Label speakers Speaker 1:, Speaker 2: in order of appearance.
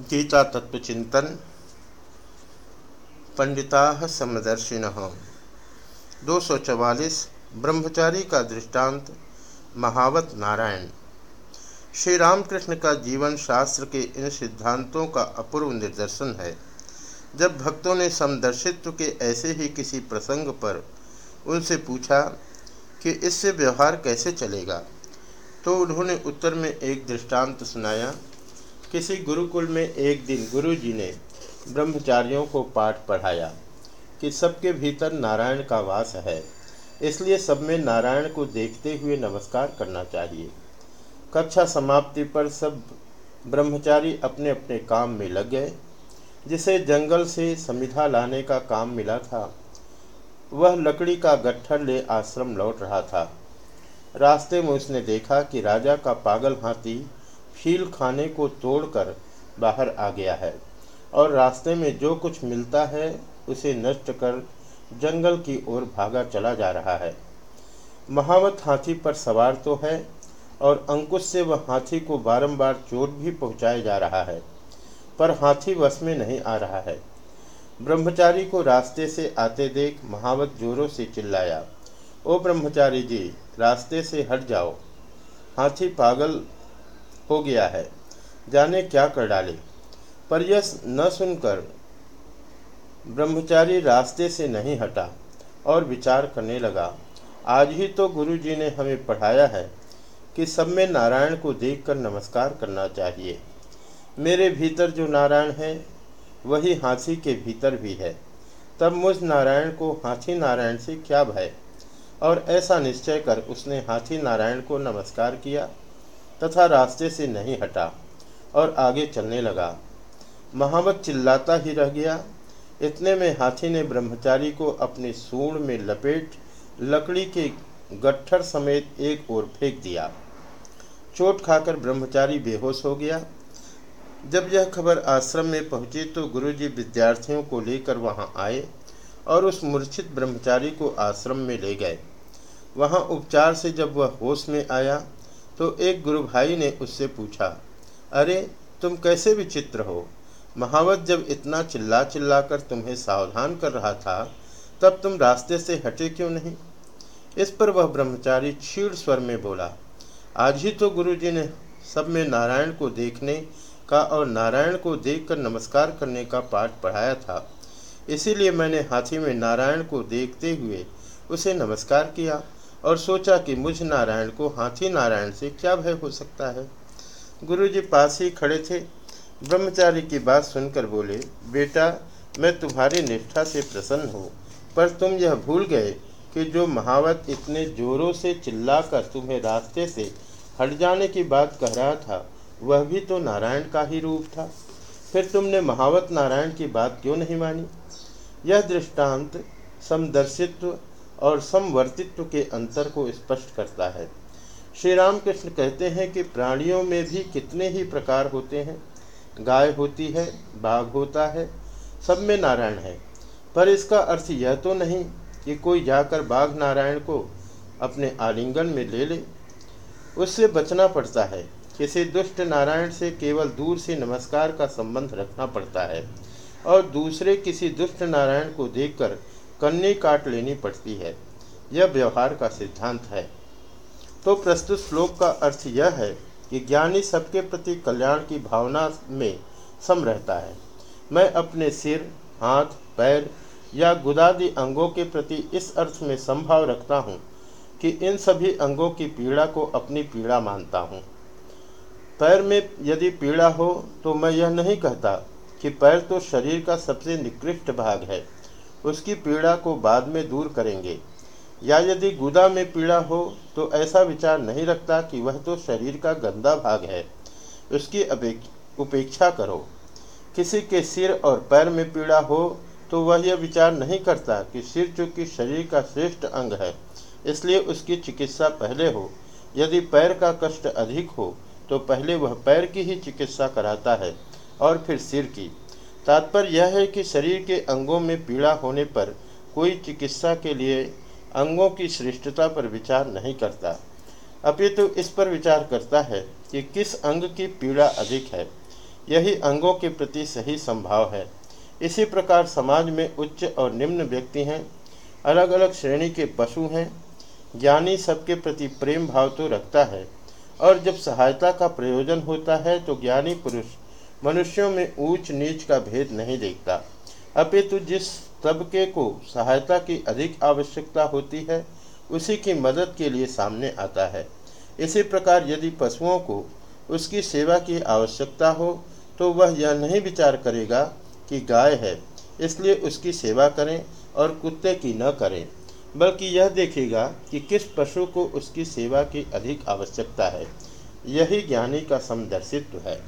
Speaker 1: गीता तत्व चिंतन पंडिता समदर्शिन। दो सौ चवालीस, ब्रह्मचारी का दृष्टांत, महावत नारायण। श्री रामकृष्ण का जीवन शास्त्र के इन सिद्धांतों का अपूर्व निदर्शन है। जब भक्तों ने समदर्शित्व के ऐसे ही किसी प्रसंग पर उनसे पूछा कि इससे व्यवहार कैसे चलेगा तो उन्होंने उत्तर में एक दृष्टांत सुनाया किसी गुरुकुल में एक दिन गुरुजी ने ब्रह्मचारियों को पाठ पढ़ाया कि सबके भीतर नारायण का वास है, इसलिए सब में नारायण को देखते हुए नमस्कार करना चाहिए। कक्षा समाप्ति पर सब ब्रह्मचारी अपने अपने काम में लग गए, जिसे जंगल से समिधा लाने का काम मिला था। वह लकड़ी का गट्ठर ले आश्रम लौट रहा था। रास्ते में उसने देखा कि राजा का पागल हाथी फील खाने को तोड़कर बाहर आ गया है और रास्ते में जो कुछ मिलता है, उसे नष्ट कर जंगल की ओर भागा चला जा रहा है। महावत हाथी पर सवार तो है और अंकुश से वह हाथी को बारंबार चोट भी पहुँचाया जा रहा है, पर हाथी वश में नहीं आ रहा है। ब्रह्मचारी को रास्ते से आते देख महावत जोरों से चिल्लाया, ओ ब्रह्मचारी जी, रास्ते से हट जाओ। हाथी पागल हो गया है। जाने क्या कर डाले। पर यह न सुनकर ब्रह्मचारी रास्ते से नहीं हटा और विचार करने लगा, आज ही तो गुरु जी ने हमें पढ़ाया है कि सब में नारायण को देखकर नमस्कार करना चाहिए। मेरे भीतर जो नारायण है, वही हाथी के भीतर भी है। तब मुझ नारायण को हाथी नारायण से क्या भय? और ऐसा निश्चय कर उसने हाथी नारायण को नमस्कार किया। तथा रास्ते से नहीं हटा और आगे चलने लगा। महावत चिल्लाता ही रह गया। इतने में हाथी ने ब्रह्मचारी को अपने सूढ़ में लपेट लकड़ी के गट्ठर समेत एक ओर फेंक दिया। चोट खाकर ब्रह्मचारी बेहोश हो गया। जब यह खबर आश्रम में पहुँची तो गुरुजी विद्यार्थियों को लेकर वहाँ आए और उस मूर्छित ब्रह्मचारी को आश्रम में ले गए। वहाँ उपचार से जब वह होश में आया तो एक गुरु भाई ने उससे पूछा, अरे, तुम कैसे विचित्र हो? महावत जब इतना चिल्ला चिल्ला कर तुम्हें सावधान कर रहा था, तब तुम रास्ते से हटे क्यों नहीं? इस पर वह ब्रह्मचारी क्षीण स्वर में बोला, आज ही तो गुरुजी ने सब में नारायण को देखने का और नारायण को देखकर नमस्कार करने का पाठ पढ़ाया था। इसीलिए मैंने हाथी में नारायण को देखते हुए उसे नमस्कार किया। और सोचा कि मुझ नारायण को हाथी नारायण से क्या भय हो सकता है। गुरुजी पास ही खड़े थे। ब्रह्मचारी की बात सुनकर बोले, बेटा, मैं तुम्हारी निष्ठा से प्रसन्न हूँ, पर तुम यह भूल गए कि जो महावत इतने जोरों से चिल्लाकर तुम्हें रास्ते से हट जाने की बात कह रहा था, वह भी तो नारायण का ही रूप था। फिर तुमने महावत नारायण की बात क्यों नहीं मानी? यह दृष्टांत समदर्शित्व और समवर्तित्व के अंतर को स्पष्ट करता है। श्री रामकृष्ण कहते हैं कि प्राणियों में भी कितने ही प्रकार होते हैं। गाय होती है, बाघ होता है, सब में नारायण है। पर इसका अर्थ यह तो नहीं कि कोई जाकर बाघ नारायण को अपने आलिंगन में ले ले। उससे बचना पड़ता है। किसी दुष्ट नारायण से केवल दूर से नमस्कार का संबंध रखना पड़ता है और दूसरे किसी दुष्ट नारायण को देखकर कन्नी काट लेनी पड़ती है। यह व्यवहार का सिद्धांत है। तो प्रस्तुत श्लोक का अर्थ यह है कि ज्ञानी सबके प्रति कल्याण की भावना में सम रहता है। मैं अपने सिर, हाथ, पैर या गुदादि अंगों के प्रति इस अर्थ में संभाव रखता हूँ कि इन सभी अंगों की पीड़ा को अपनी पीड़ा मानता हूँ। पैर में यदि पीड़ा हो तो मैं यह नहीं कहता कि पैर तो शरीर का सबसे निकृष्ट भाग है। उसकी पीड़ा को बाद में दूर करेंगे। या यदि गुदा में पीड़ा हो तो ऐसा विचार नहीं रखता कि वह तो शरीर का गंदा भाग है। उसकी उपेक्षा करो। किसी के सिर और पैर में पीड़ा हो तो वह यह विचार नहीं करता कि सिर चूँकि शरीर का श्रेष्ठ अंग है, इसलिए उसकी चिकित्सा पहले हो। यदि पैर का कष्ट अधिक हो तो पहले वह पैर की ही चिकित्सा कराता है और फिर सिर की। तात्पर्य यह है कि शरीर के अंगों में पीड़ा होने पर कोई चिकित्सा के लिए अंगों की श्रेष्ठता पर विचार नहीं करता। अपितु तो इस पर विचार करता है कि किस अंग की पीड़ा अधिक है। यही अंगों के प्रति सही संभाव है। इसी प्रकार समाज में उच्च और निम्न व्यक्ति हैं अलग अलग श्रेणी के पशु हैं, ज्ञानी सबके प्रति प्रेम भाव तो रखता है, और जब सहायता का प्रयोजन होता है तो ज्ञानी पुरुष मनुष्यों में ऊंच नीच का भेद नहीं देखता। अपितु जिस तबके को सहायता की अधिक आवश्यकता होती है, उसी की मदद के लिए सामने आता है। इसी प्रकार यदि पशुओं को उसकी सेवा की आवश्यकता हो तो वह यह नहीं विचार करेगा कि गाय है, इसलिए उसकी सेवा करें और कुत्ते की न करें, बल्कि यह देखेगा कि किस पशु को उसकी सेवा की अधिक आवश्यकता है। यही ज्ञानी का समदर्शित्व है।